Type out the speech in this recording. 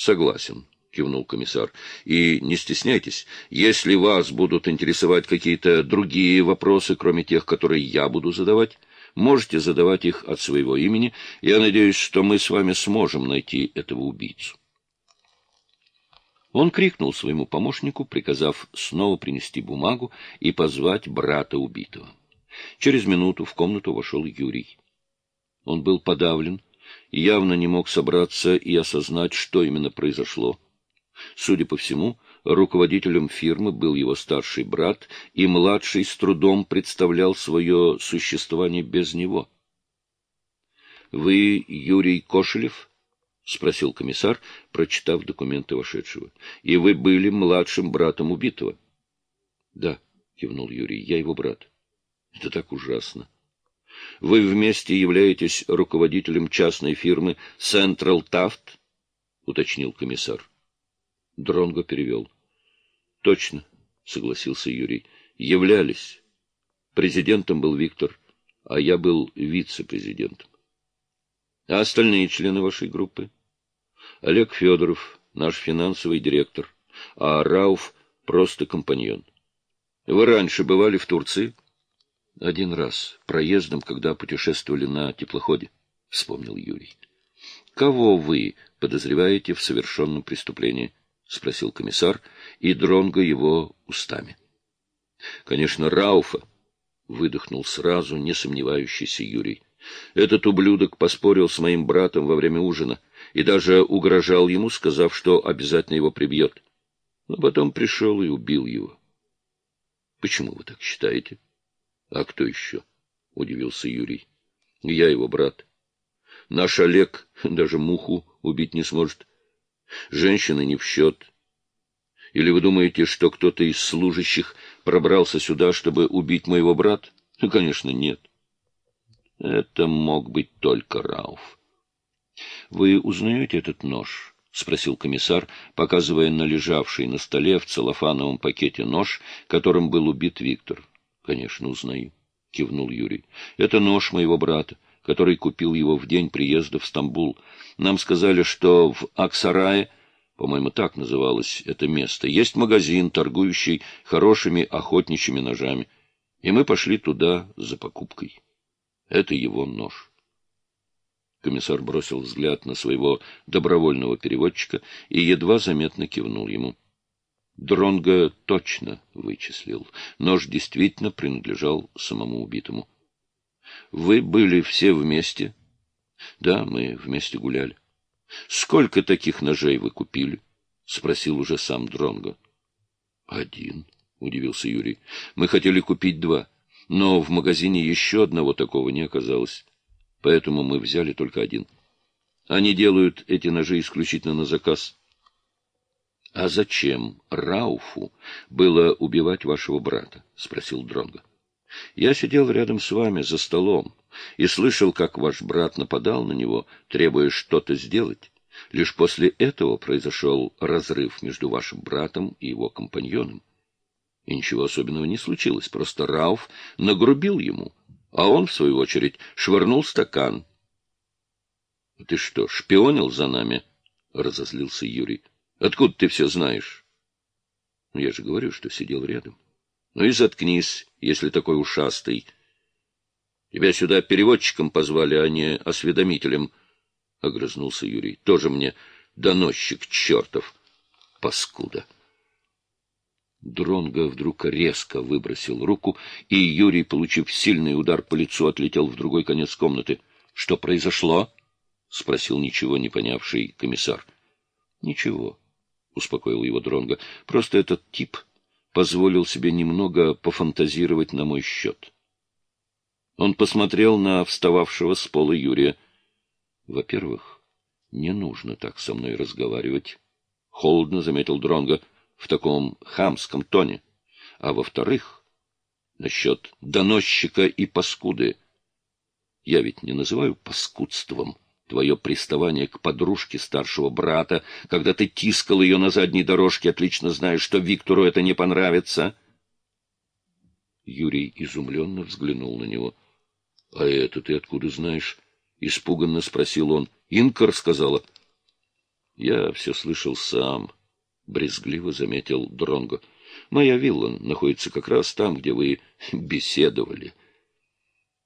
Согласен, кивнул комиссар. И не стесняйтесь, если вас будут интересовать какие-то другие вопросы, кроме тех, которые я буду задавать, можете задавать их от своего имени. Я надеюсь, что мы с вами сможем найти этого убийцу. Он крикнул своему помощнику, приказав снова принести бумагу и позвать брата убитого. Через минуту в комнату вошел Юрий. Он был подавлен, явно не мог собраться и осознать, что именно произошло. Судя по всему, руководителем фирмы был его старший брат, и младший с трудом представлял свое существование без него. — Вы Юрий Кошелев? — спросил комиссар, прочитав документы вошедшего. — И вы были младшим братом убитого? — Да, — кивнул Юрий, — я его брат. — Это так ужасно. Вы вместе являетесь руководителем частной фирмы Central Taft? — уточнил комиссар. Дронго перевел. — Точно, — согласился Юрий. — Являлись. Президентом был Виктор, а я был вице-президентом. — А остальные члены вашей группы? — Олег Федоров, наш финансовый директор, а Рауф — просто компаньон. — Вы раньше бывали в Турции? — Один раз, проездом, когда путешествовали на теплоходе, — вспомнил Юрий. — Кого вы подозреваете в совершенном преступлении? —— спросил комиссар, и Дронго его устами. — Конечно, Рауфа, — выдохнул сразу не сомневающийся Юрий. Этот ублюдок поспорил с моим братом во время ужина и даже угрожал ему, сказав, что обязательно его прибьет. Но потом пришел и убил его. — Почему вы так считаете? — А кто еще? — удивился Юрий. — Я его брат. Наш Олег даже муху убить не сможет. Женщины не в счет. Или вы думаете, что кто-то из служащих пробрался сюда, чтобы убить моего брата? Ну, конечно, нет. Это мог быть только Рауф. — Вы узнаете этот нож? — спросил комиссар, показывая на лежавший на столе в целлофановом пакете нож, которым был убит Виктор. — Конечно, узнаю, — кивнул Юрий. — Это нож моего брата который купил его в день приезда в Стамбул. Нам сказали, что в Аксарае, по-моему, так называлось это место, есть магазин, торгующий хорошими охотничьими ножами. И мы пошли туда за покупкой. Это его нож. Комиссар бросил взгляд на своего добровольного переводчика и едва заметно кивнул ему. Дронго точно вычислил. Нож действительно принадлежал самому убитому. Вы были все вместе? Да, мы вместе гуляли. Сколько таких ножей вы купили? Спросил уже сам Дронго. Один, удивился Юрий. Мы хотели купить два, но в магазине еще одного такого не оказалось. Поэтому мы взяли только один. Они делают эти ножи исключительно на заказ. — А зачем Рауфу было убивать вашего брата? — спросил Дронго. Я сидел рядом с вами за столом и слышал, как ваш брат нападал на него, требуя что-то сделать. Лишь после этого произошел разрыв между вашим братом и его компаньоном. И ничего особенного не случилось, просто Рауф нагрубил ему, а он, в свою очередь, швырнул стакан. — Ты что, шпионил за нами? — разозлился Юрий. — Откуда ты все знаешь? — Я же говорю, что сидел рядом. — ну и заткнись, если такой ушастый. Тебя сюда переводчиком позвали, а не осведомителем, — огрызнулся Юрий. Тоже мне доносчик чертов, паскуда. Дронго вдруг резко выбросил руку, и Юрий, получив сильный удар по лицу, отлетел в другой конец комнаты. — Что произошло? — спросил ничего не понявший комиссар. — Ничего, — успокоил его Дронго. — Просто этот тип позволил себе немного пофантазировать на мой счет. Он посмотрел на встававшего с пола Юрия. Во-первых, не нужно так со мной разговаривать, — холодно заметил Дронго в таком хамском тоне. А во-вторых, насчет доносчика и паскуды. Я ведь не называю паскудством твое приставание к подружке старшего брата, когда ты тискал ее на задней дорожке, отлично зная, что Виктору это не понравится. Юрий изумленно взглянул на него. — А это ты откуда знаешь? — испуганно спросил он. — Инка рассказала. — Я все слышал сам, — брезгливо заметил Дронго. Моя вилла находится как раз там, где вы беседовали.